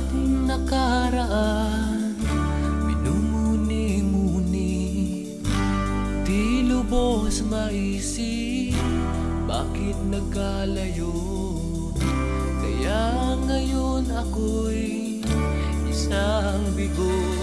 ating nakaraan. Minumuni-muni Di lubos maisip Bakit nagkalayo? Kaya ngayon ako'y isang bigo.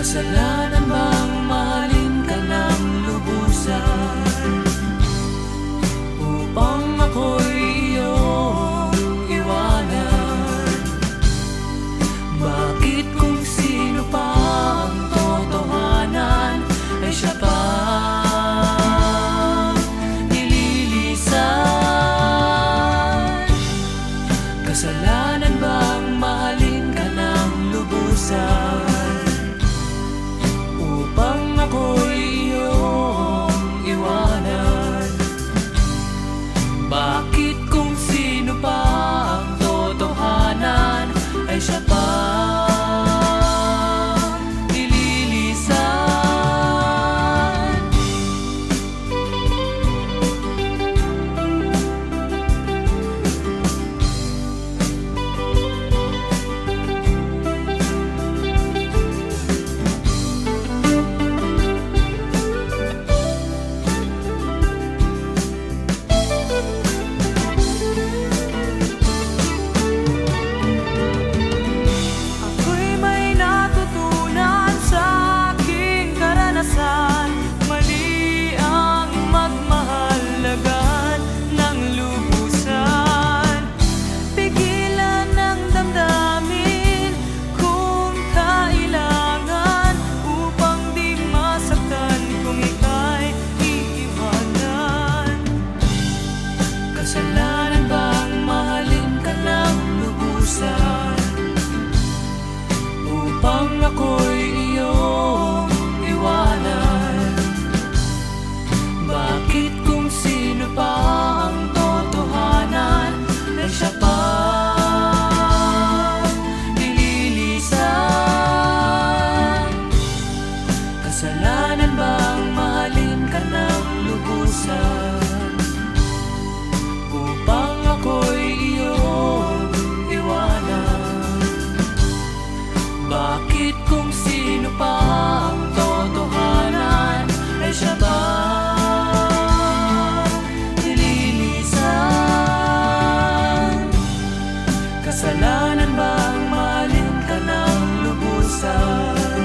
kasalanan bang mahalin ka ng lubusan? Upang ako'y iyong iwanan. Bakit kung sino pa ang totohanan ay siya pa kasalanan bang mahalin ka ng lubusan? coisa. Kasalanan bang malin ka ng lubusan?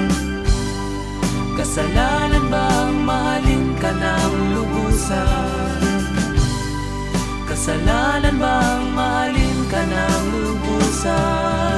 Kasalanan bang mahalin ka ng lubusan? Kasalanan bang mahalin ka ng lubusan?